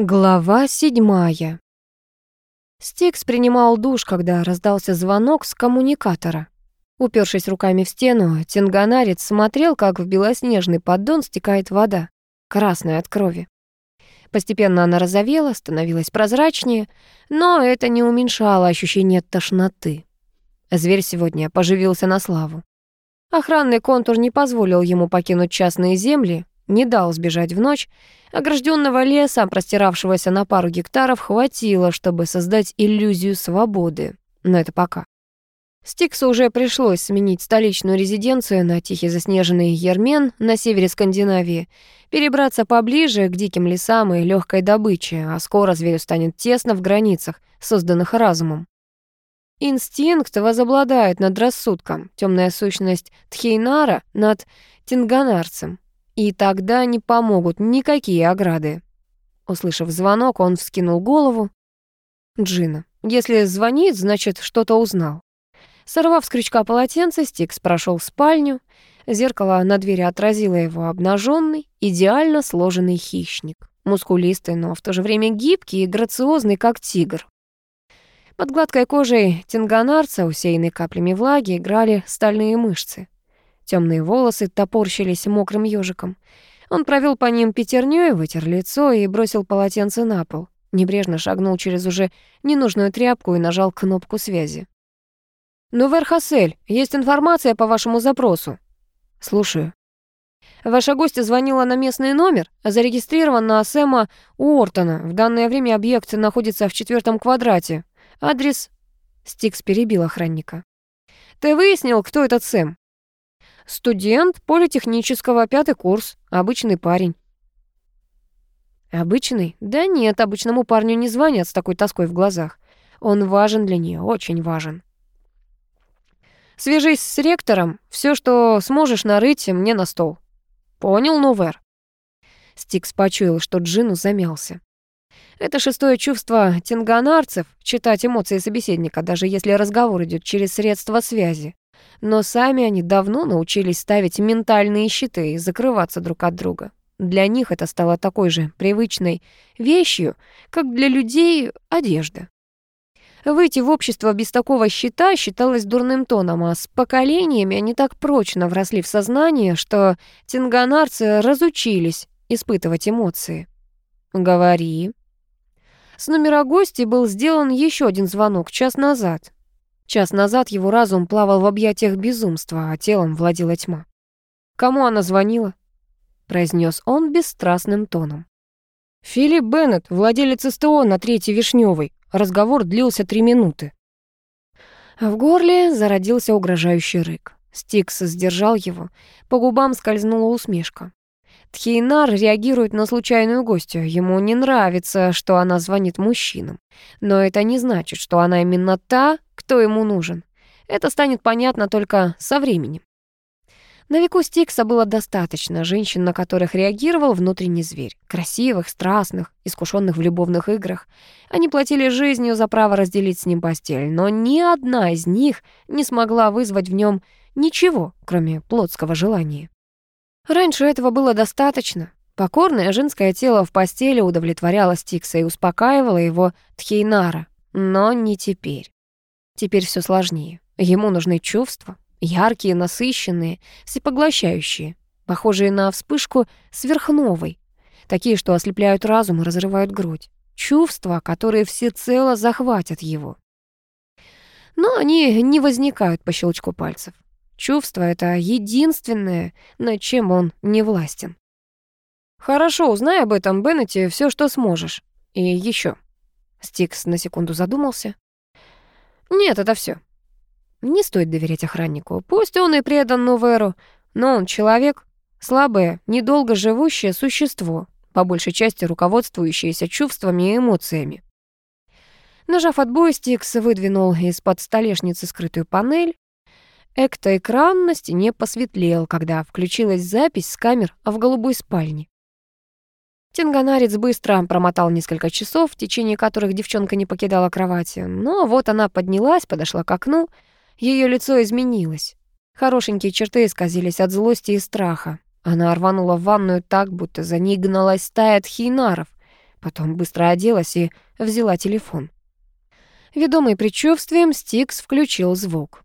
Глава седьмая. Стикс принимал душ, когда раздался звонок с коммуникатора. Упершись руками в стену, тинганарец смотрел, как в белоснежный поддон стекает вода, красная от крови. Постепенно она розовела, становилась прозрачнее, но это не уменьшало ощущение тошноты. Зверь сегодня поживился на славу. Охранный контур не позволил ему покинуть частные земли, не дал сбежать в ночь. Огражденного леса, простиравшегося на пару гектаров, хватило, чтобы создать иллюзию свободы. Но это пока. Стиксу уже пришлось сменить столичную резиденцию на тихий заснеженный Ермен на севере Скандинавии, перебраться поближе к диким лесам и легкой добыче, а скоро зверю станет тесно в границах, созданных разумом. Инстинкт возобладает над рассудком, темная сущность Тхейнара над Тинганарцем, и тогда не помогут никакие ограды. Услышав звонок, он вскинул голову. Джина. Если звонит, значит, что-то узнал. Сорвав с крючка полотенце, Стикс прошел в спальню. Зеркало на двери отразило его обнаженный, идеально сложенный хищник. Мускулистый, но в то же время гибкий и грациозный, как тигр. Под гладкой кожей тинганарца, усеянной каплями влаги, играли стальные мышцы. Темные волосы топорщились мокрым ежиком. Он провел по ним пятернёй, вытер лицо и бросил полотенце на пол. Небрежно шагнул через уже ненужную тряпку и нажал кнопку связи. «Ну, Верхасель, есть информация по вашему запросу?» «Слушаю». Ваша гостья звонила на местный номер, зарегистрирован на Сэма Уортона. В данное время объект находится в четвертом квадрате. Адрес...» Стикс перебил охранника. «Ты выяснил, кто этот Сэм?» Студент политехнического, пятый курс, обычный парень. Обычный? Да нет, обычному парню не звонят с такой тоской в глазах. Он важен для нее, очень важен. Свяжись с ректором, все, что сможешь нарыть, мне на стол. Понял, Новер? Стикс почуял, что Джину замялся. Это шестое чувство тинганарцев — читать эмоции собеседника, даже если разговор идет через средства связи но сами они давно научились ставить ментальные щиты и закрываться друг от друга. Для них это стало такой же привычной вещью, как для людей одежда. Выйти в общество без такого щита считалось дурным тоном, а с поколениями они так прочно вросли в сознание, что тинганарцы разучились испытывать эмоции. «Говори». С номера гостя был сделан еще один звонок час назад. Час назад его разум плавал в объятиях безумства, а телом владела тьма. «Кому она звонила?» — произнес он бесстрастным тоном. «Филипп Беннет, владелец СТО на Третьей Вишневой. Разговор длился три минуты». В горле зародился угрожающий рык. Стикс сдержал его. По губам скользнула усмешка. Тхейнар реагирует на случайную гостью. Ему не нравится, что она звонит мужчинам. Но это не значит, что она именно та, кто ему нужен. Это станет понятно только со временем. На веку Стикса было достаточно женщин, на которых реагировал внутренний зверь. Красивых, страстных, искушенных в любовных играх. Они платили жизнью за право разделить с ним постель, но ни одна из них не смогла вызвать в нем ничего, кроме плотского желания. Раньше этого было достаточно. Покорное женское тело в постели удовлетворяло Стикса и успокаивало его Тхейнара. Но не теперь. Теперь все сложнее. Ему нужны чувства, яркие, насыщенные, всепоглощающие, похожие на вспышку сверхновой, такие, что ослепляют разум и разрывают грудь. Чувства, которые всецело захватят его. Но они не возникают по щелчку пальцев. Чувство — это единственное, над чем он не властен. «Хорошо, узнай об этом, Беннете, все, что сможешь. И еще. Стикс на секунду задумался. «Нет, это все. Не стоит доверять охраннику. Пусть он и предан Нуверу, но он человек, слабое, недолго живущее существо, по большей части руководствующееся чувствами и эмоциями. Нажав отбой, Стикс выдвинул из-под столешницы скрытую панель, Экто-экран на стене посветлел, когда включилась запись с камер в голубой спальне. Тинганарец быстро промотал несколько часов, в течение которых девчонка не покидала кровати. Но вот она поднялась, подошла к окну. Ее лицо изменилось. Хорошенькие черты исказились от злости и страха. Она рванула в ванную так, будто за ней гналась стая тхейнаров. Потом быстро оделась и взяла телефон. Ведомый предчувствием, Стикс включил звук.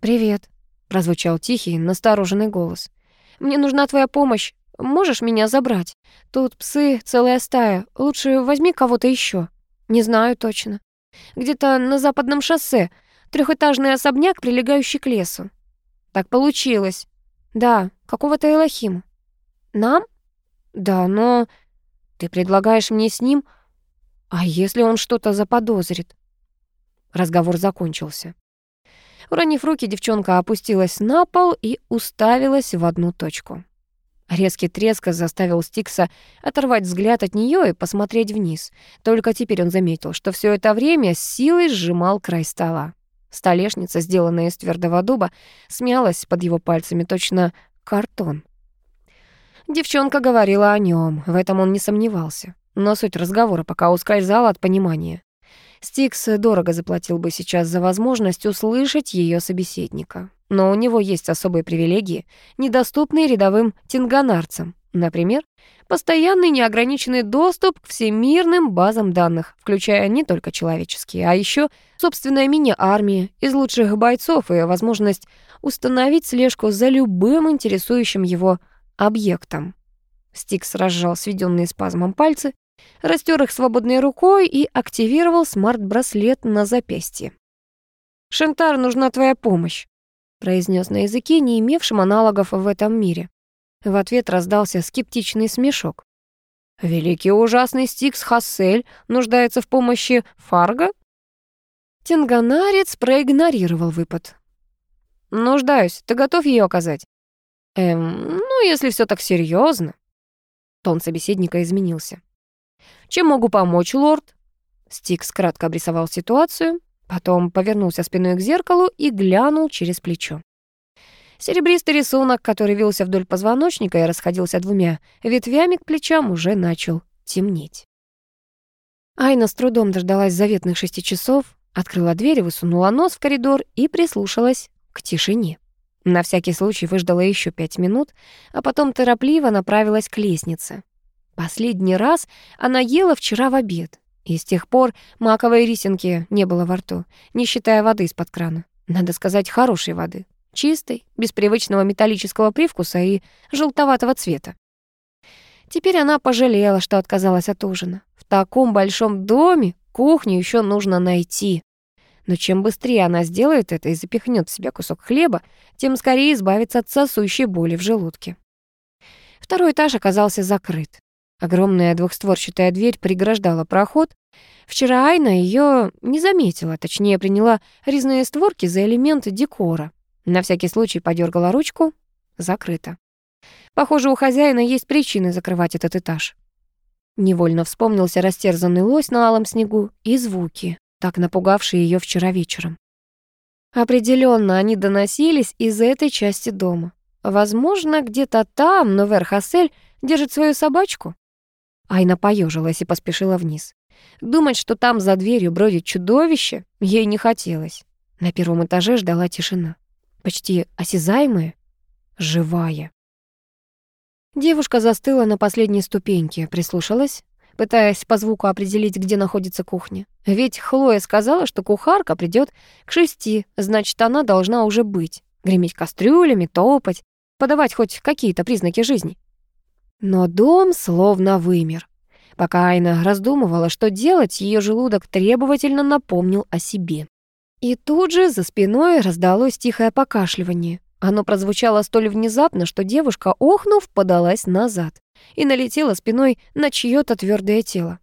«Привет», — прозвучал тихий, настороженный голос. «Мне нужна твоя помощь. Можешь меня забрать? Тут псы, целая стая. Лучше возьми кого-то еще. Не знаю точно. Где-то на западном шоссе. Трехэтажный особняк, прилегающий к лесу. Так получилось. Да, какого-то Элохима. Нам? Да, но... Ты предлагаешь мне с ним? А если он что-то заподозрит? Разговор закончился. Уронив руки, девчонка опустилась на пол и уставилась в одну точку. Резкий треск заставил Стикса оторвать взгляд от нее и посмотреть вниз. Только теперь он заметил, что все это время с силой сжимал край стола. Столешница, сделанная из твердого дуба, смялась под его пальцами точно картон. Девчонка говорила о нем, в этом он не сомневался. Но суть разговора пока ускользала от понимания. Стикс дорого заплатил бы сейчас за возможность услышать ее собеседника. Но у него есть особые привилегии, недоступные рядовым тинганарцам. Например, постоянный неограниченный доступ к всемирным базам данных, включая не только человеческие, а еще собственная мини-армия из лучших бойцов и возможность установить слежку за любым интересующим его объектом. Стикс разжал сведенные спазмом пальцы, растер их свободной рукой и активировал смарт-браслет на запястье. «Шентар, нужна твоя помощь», — произнес на языке, не имевшем аналогов в этом мире. В ответ раздался скептичный смешок. «Великий ужасный Стикс Хассель нуждается в помощи Фарго?» Тинганарец проигнорировал выпад. «Нуждаюсь. Ты готов ее оказать?» «Эм, ну, если все так серьезно. Тон собеседника изменился. «Чем могу помочь, лорд?» Стикс кратко обрисовал ситуацию, потом повернулся спиной к зеркалу и глянул через плечо. Серебристый рисунок, который вился вдоль позвоночника и расходился двумя ветвями к плечам, уже начал темнеть. Айна с трудом дождалась заветных шести часов, открыла дверь, высунула нос в коридор и прислушалась к тишине. На всякий случай выждала еще пять минут, а потом торопливо направилась к лестнице. Последний раз она ела вчера в обед, и с тех пор маковой рисинки не было во рту, не считая воды из-под крана. Надо сказать, хорошей воды. Чистой, без привычного металлического привкуса и желтоватого цвета. Теперь она пожалела, что отказалась от ужина. В таком большом доме кухню еще нужно найти. Но чем быстрее она сделает это и запихнет в себя кусок хлеба, тем скорее избавится от сосущей боли в желудке. Второй этаж оказался закрыт. Огромная двухстворчатая дверь преграждала проход. Вчера Айна ее не заметила, точнее, приняла резные створки за элемент декора. На всякий случай подергала ручку. Закрыто. Похоже, у хозяина есть причины закрывать этот этаж. Невольно вспомнился растерзанный лось на алом снегу и звуки, так напугавшие ее вчера вечером. Определенно, они доносились из этой части дома. Возможно, где-то там, но Верхасель держит свою собачку. Айна поежилась и поспешила вниз. Думать, что там за дверью бродит чудовище, ей не хотелось. На первом этаже ждала тишина. Почти осязаемая, живая. Девушка застыла на последней ступеньке, прислушалась пытаясь по звуку определить, где находится кухня. Ведь Хлоя сказала, что кухарка придет к шести, значит, она должна уже быть. Греметь кастрюлями, топать, подавать хоть какие-то признаки жизни. Но дом словно вымер. Пока Айна раздумывала, что делать, ее желудок требовательно напомнил о себе. И тут же за спиной раздалось тихое покашливание. Оно прозвучало столь внезапно, что девушка, охнув, подалась назад и налетела спиной на чьё-то твёрдое тело.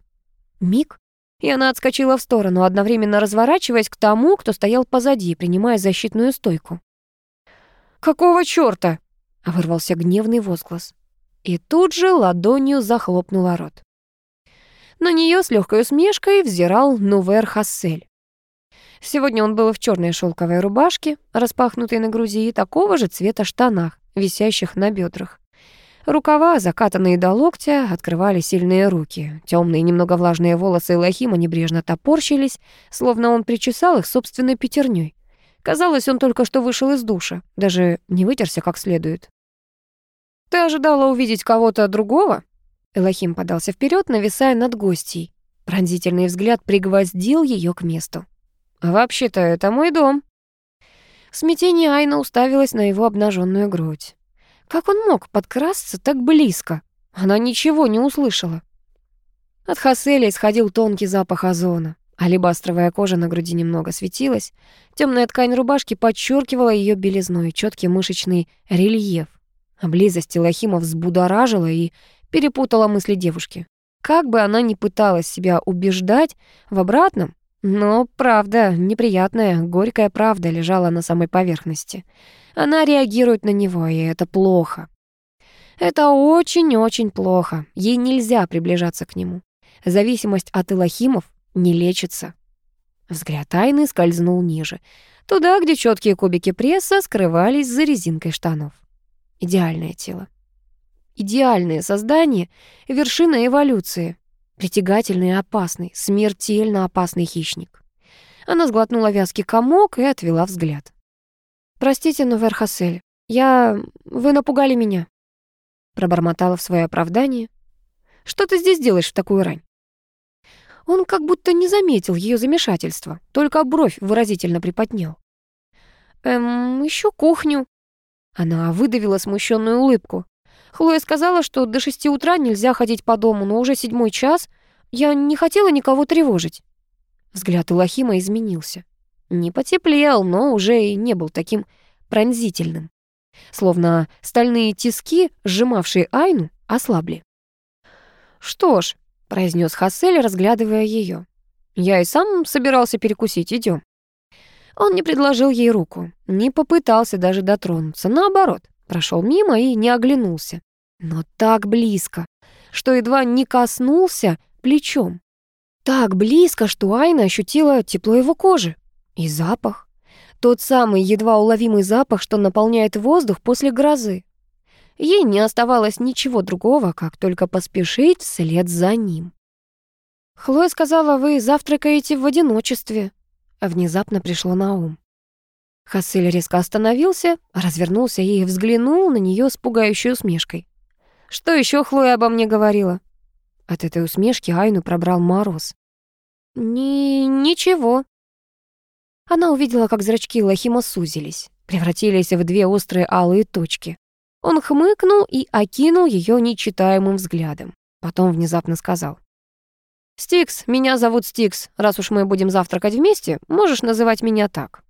Миг, и она отскочила в сторону, одновременно разворачиваясь к тому, кто стоял позади, принимая защитную стойку. «Какого чёрта?» — вырвался гневный возглас. И тут же ладонью захлопнула рот. На неё с лёгкой усмешкой взирал Нувер Хассель. Сегодня он был в чёрной шёлковой рубашке, распахнутой на груди, и такого же цвета штанах, висящих на бёдрах. Рукава, закатанные до локтя, открывали сильные руки. Темные, немного влажные волосы Лохима небрежно топорщились, словно он причесал их собственной пятерней. Казалось, он только что вышел из душа, даже не вытерся как следует. «Ты ожидала увидеть кого-то другого?» Элохим подался вперед, нависая над гостьей. Пронзительный взгляд пригвоздил ее к месту. «Вообще-то это мой дом». В смятении Айна уставилась на его обнаженную грудь. Как он мог подкрасться так близко? Она ничего не услышала. От Хаселя исходил тонкий запах озона. Алебастровая кожа на груди немного светилась. Темная ткань рубашки подчеркивала ее белизну и четкий мышечный рельеф. А близость Илохима взбудоражила и перепутала мысли девушки. Как бы она ни пыталась себя убеждать в обратном, но правда, неприятная, горькая правда лежала на самой поверхности. Она реагирует на него, и это плохо. Это очень-очень плохо. Ей нельзя приближаться к нему. Зависимость от илохимов не лечится. Взгляд Айны скользнул ниже, туда, где четкие кубики пресса скрывались за резинкой штанов. Идеальное тело. Идеальное создание — вершина эволюции. Притягательный и опасный, смертельно опасный хищник. Она сглотнула вязкий комок и отвела взгляд. «Простите, Новер Хассель, я... Вы напугали меня», — пробормотала в свое оправдание. «Что ты здесь делаешь в такую рань?» Он как будто не заметил ее замешательства, только бровь выразительно приподнял. «Эм, еще кухню». Она выдавила смущенную улыбку. Хлоя сказала, что до шести утра нельзя ходить по дому, но уже седьмой час. Я не хотела никого тревожить. Взгляд Илохима изменился. Не потеплел, но уже и не был таким пронзительным. Словно стальные тиски, сжимавшие Айну, ослабли. «Что ж», — произнес Хассель, разглядывая ее. «Я и сам собирался перекусить, идем. Он не предложил ей руку, не попытался даже дотронуться, наоборот, прошел мимо и не оглянулся. Но так близко, что едва не коснулся плечом. Так близко, что Айна ощутила тепло его кожи. И запах. Тот самый едва уловимый запах, что наполняет воздух после грозы. Ей не оставалось ничего другого, как только поспешить вслед за ним. «Хлоя сказала, вы завтракаете в одиночестве», — внезапно пришло на ум. Хассель резко остановился, развернулся и взглянул на нее с пугающей усмешкой. «Что еще Хлоя обо мне говорила?» От этой усмешки Айну пробрал мороз. «Ни... ничего». Она увидела, как зрачки Лохима сузились, превратились в две острые алые точки. Он хмыкнул и окинул ее нечитаемым взглядом. Потом внезапно сказал. «Стикс, меня зовут Стикс. Раз уж мы будем завтракать вместе, можешь называть меня так».